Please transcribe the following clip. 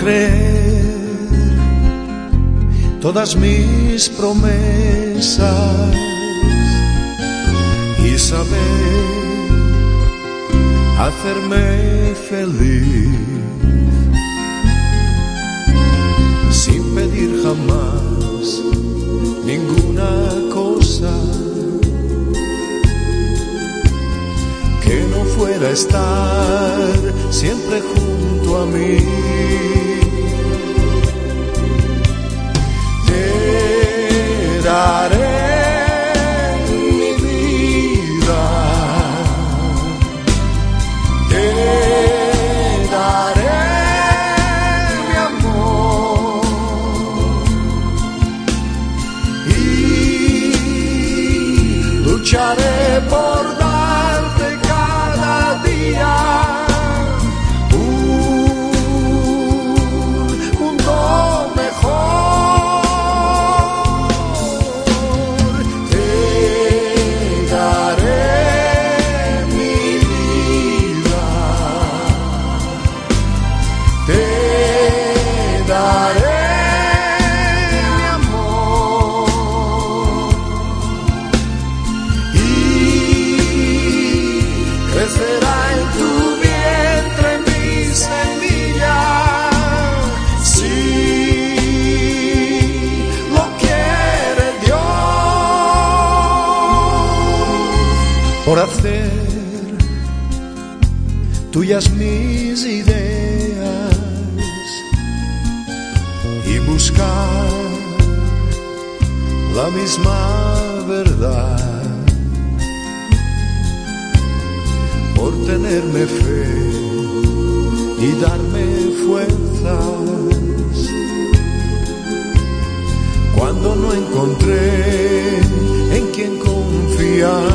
creer todas mis promesas y saber hacerme feliz sin pedir jamás ninguna cosa que no fuera estar siempre junto a mí. Te daré mi vida, te daré mi amor y lucharé por tuyas mis ideas y buscar la misma verdad por tenerme fe y darme fuerzas cuando no encontré en quien confiar.